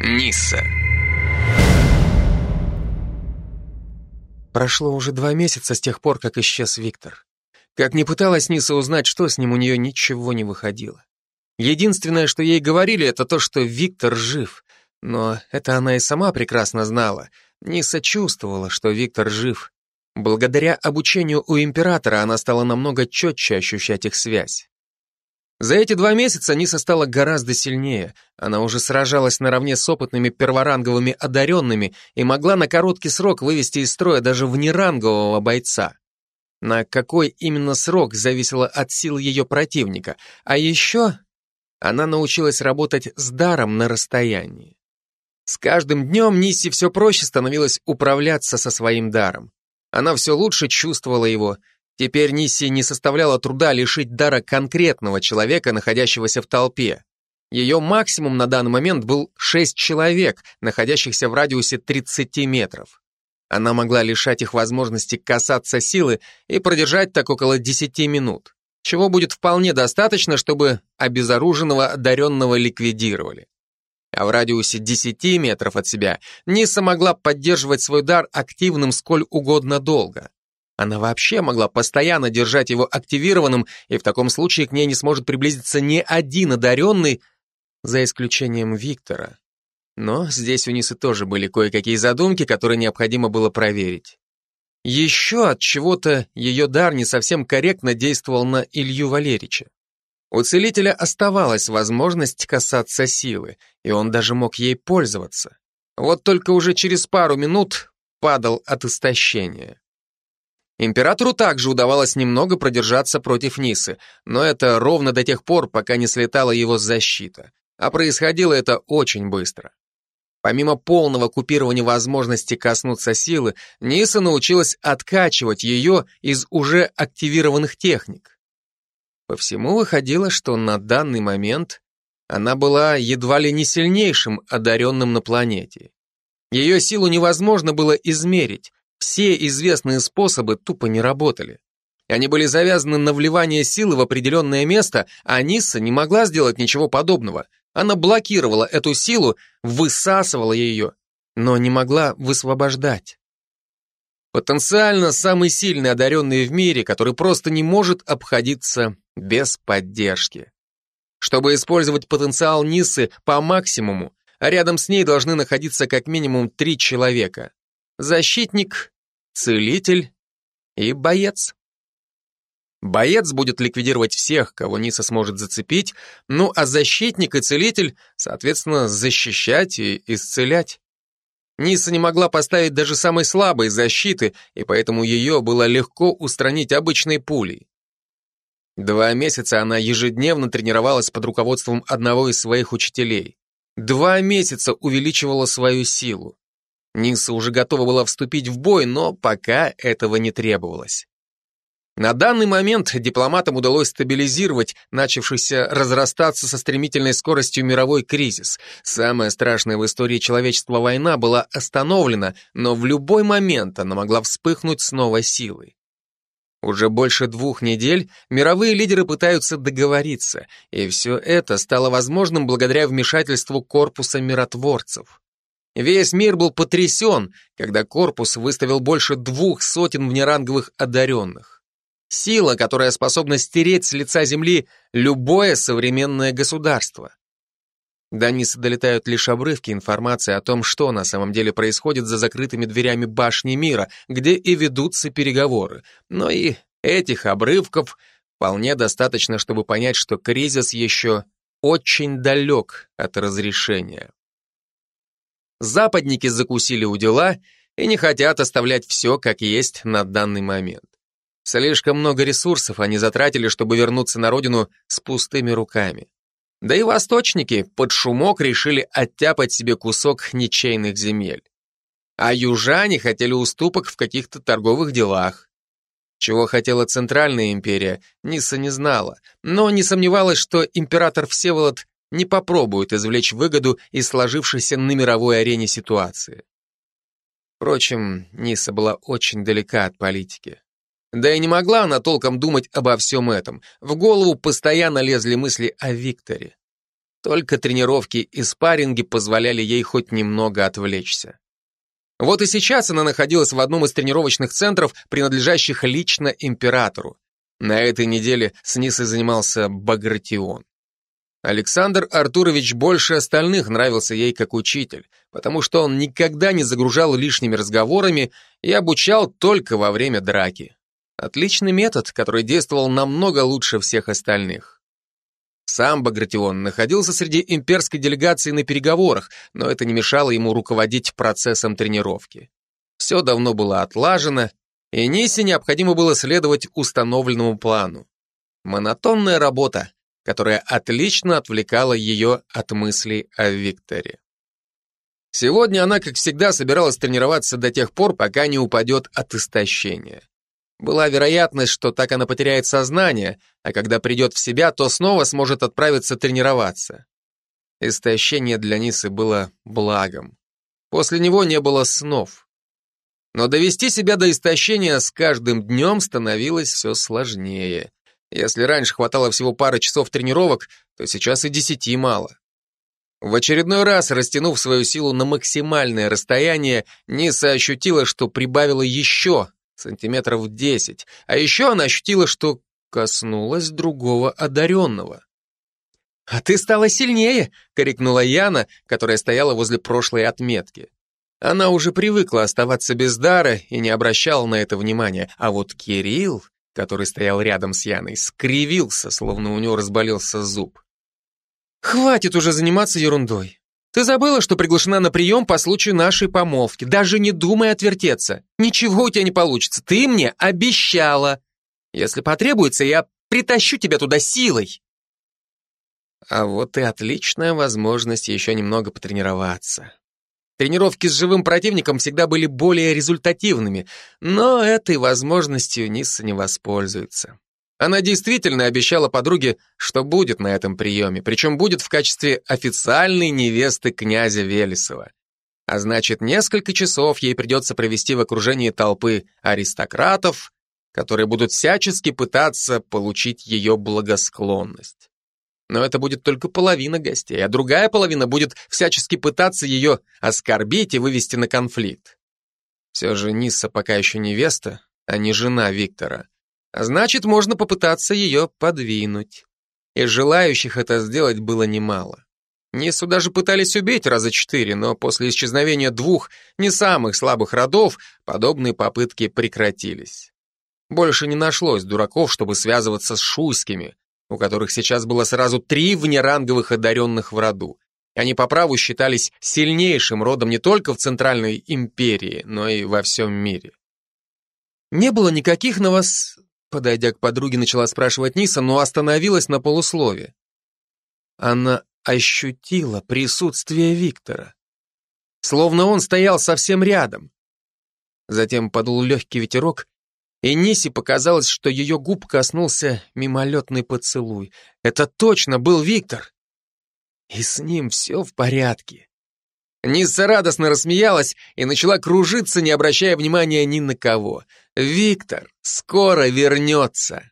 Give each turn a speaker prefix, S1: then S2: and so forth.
S1: Нисса.
S2: Прошло уже два месяца с тех пор, как исчез Виктор. Как ни пыталась Ниса узнать, что с ним, у нее ничего не выходило. Единственное, что ей говорили, это то, что Виктор жив. Но это она и сама прекрасно знала. Ниса чувствовала, что Виктор жив. Благодаря обучению у императора она стала намного четче ощущать их связь. За эти два месяца Ниса стала гораздо сильнее. Она уже сражалась наравне с опытными перворанговыми одаренными и могла на короткий срок вывести из строя даже внерангового бойца. На какой именно срок зависело от сил ее противника. А еще она научилась работать с даром на расстоянии. С каждым днем Нисси все проще становилось управляться со своим даром. Она все лучше чувствовала его, Теперь Нисси не составляло труда лишить дара конкретного человека, находящегося в толпе. Ее максимум на данный момент был 6 человек, находящихся в радиусе 30 метров. Она могла лишать их возможности касаться силы и продержать так около 10 минут, чего будет вполне достаточно, чтобы обезоруженного одаренного ликвидировали. А в радиусе 10 метров от себя Ниса могла поддерживать свой дар активным сколь угодно долго. Она вообще могла постоянно держать его активированным, и в таком случае к ней не сможет приблизиться ни один одаренный, за исключением Виктора. Но здесь у Нисы тоже были кое-какие задумки, которые необходимо было проверить. Еще от чего-то ее дар не совсем корректно действовал на Илью Валерича. У целителя оставалась возможность касаться силы, и он даже мог ей пользоваться. Вот только уже через пару минут падал от истощения. Императору также удавалось немного продержаться против Нисы, но это ровно до тех пор, пока не слетала его защита. А происходило это очень быстро. Помимо полного купирования возможности коснуться силы, Ниса научилась откачивать ее из уже активированных техник. По всему выходило, что на данный момент она была едва ли не сильнейшим одаренным на планете. Ее силу невозможно было измерить, все известные способы тупо не работали. Они были завязаны на вливание силы в определенное место, а Нисса не могла сделать ничего подобного. Она блокировала эту силу, высасывала ее, но не могла высвобождать. Потенциально самый сильный одаренный в мире, который просто не может обходиться без поддержки. Чтобы использовать потенциал Ниссы по максимуму, рядом с ней должны находиться как минимум три человека защитник, целитель и боец. Боец будет ликвидировать всех, кого Ниса сможет зацепить, ну а защитник и целитель, соответственно, защищать и исцелять. Ниса не могла поставить даже самой слабой защиты, и поэтому ее было легко устранить обычной пулей. Два месяца она ежедневно тренировалась под руководством одного из своих учителей. Два месяца увеличивала свою силу. Ниса уже готова была вступить в бой, но пока этого не требовалось. На данный момент дипломатам удалось стабилизировать начавшийся разрастаться со стремительной скоростью мировой кризис. Самая страшная в истории человечества война была остановлена, но в любой момент она могла вспыхнуть с новой силой. Уже больше двух недель мировые лидеры пытаются договориться, и все это стало возможным благодаря вмешательству корпуса миротворцев. Весь мир был потрясен, когда корпус выставил больше двух сотен внеранговых одаренных. Сила, которая способна стереть с лица земли любое современное государство. До Нисы долетают лишь обрывки информации о том, что на самом деле происходит за закрытыми дверями башни мира, где и ведутся переговоры. Но и этих обрывков вполне достаточно, чтобы понять, что кризис еще очень далек от разрешения. Западники закусили у дела и не хотят оставлять все как есть на данный момент. Слишком много ресурсов они затратили, чтобы вернуться на родину с пустыми руками. Да и восточники под шумок решили оттяпать себе кусок ничейных земель. А южане хотели уступок в каких-то торговых делах. Чего хотела Центральная империя, Ниса не знала, но не сомневалась, что император Всеволод не попробуют извлечь выгоду из сложившейся на мировой арене ситуации. Впрочем, Ниса была очень далека от политики. Да и не могла она толком думать обо всем этом. В голову постоянно лезли мысли о Викторе. Только тренировки и спарринги позволяли ей хоть немного отвлечься. Вот и сейчас она находилась в одном из тренировочных центров, принадлежащих лично императору. На этой неделе с Нисой занимался Багратион. Александр Артурович больше остальных нравился ей как учитель, потому что он никогда не загружал лишними разговорами и обучал только во время драки. Отличный метод, который действовал намного лучше всех остальных. Сам Багратион находился среди имперской делегации на переговорах, но это не мешало ему руководить процессом тренировки. Все давно было отлажено, и Нисе необходимо было следовать установленному плану. Монотонная работа, которая отлично отвлекала ее от мыслей о Викторе. Сегодня она, как всегда, собиралась тренироваться до тех пор, пока не упадет от истощения. Была вероятность, что так она потеряет сознание, а когда придет в себя, то снова сможет отправиться тренироваться. Истощение для Нисы было благом. После него не было снов. Но довести себя до истощения с каждым днем становилось все сложнее. Если раньше хватало всего пары часов тренировок, то сейчас и десяти мало. В очередной раз, растянув свою силу на максимальное расстояние, Ниса ощутила, что прибавила еще сантиметров десять, а еще она ощутила, что коснулась другого одаренного. «А ты стала сильнее!» — крикнула Яна, которая стояла возле прошлой отметки. Она уже привыкла оставаться без дара и не обращала на это внимания, а вот Кирилл который стоял рядом с Яной, скривился, словно у него разболелся зуб. «Хватит уже заниматься ерундой. Ты забыла, что приглашена на прием по случаю нашей помолвки. Даже не думай отвертеться. Ничего у тебя не получится. Ты мне обещала. Если потребуется, я притащу тебя туда силой». А вот и отличная возможность еще немного потренироваться. Тренировки с живым противником всегда были более результативными, но этой возможностью Нисса не воспользуется. Она действительно обещала подруге, что будет на этом приеме, причем будет в качестве официальной невесты князя Велесова. А значит, несколько часов ей придется провести в окружении толпы аристократов, которые будут всячески пытаться получить ее благосклонность. Но это будет только половина гостей, а другая половина будет всячески пытаться ее оскорбить и вывести на конфликт. Все же Нисса пока еще невеста, а не жена Виктора. А значит, можно попытаться ее подвинуть. И желающих это сделать было немало. Ниссу даже пытались убить раза четыре, но после исчезновения двух не самых слабых родов подобные попытки прекратились. Больше не нашлось дураков, чтобы связываться с шуйскими, у которых сейчас было сразу три внеранговых одаренных в роду. Они по праву считались сильнейшим родом не только в Центральной империи, но и во всем мире. «Не было никаких на вас...» Подойдя к подруге, начала спрашивать Ниса, но остановилась на полуслове. Она ощутила присутствие Виктора. Словно он стоял совсем рядом. Затем подул легкий ветерок, и Нисе показалось, что ее губ коснулся мимолетный поцелуй. Это точно был Виктор. И с ним все в порядке. Ниса радостно рассмеялась и начала кружиться, не обращая внимания ни на кого. Виктор скоро вернется.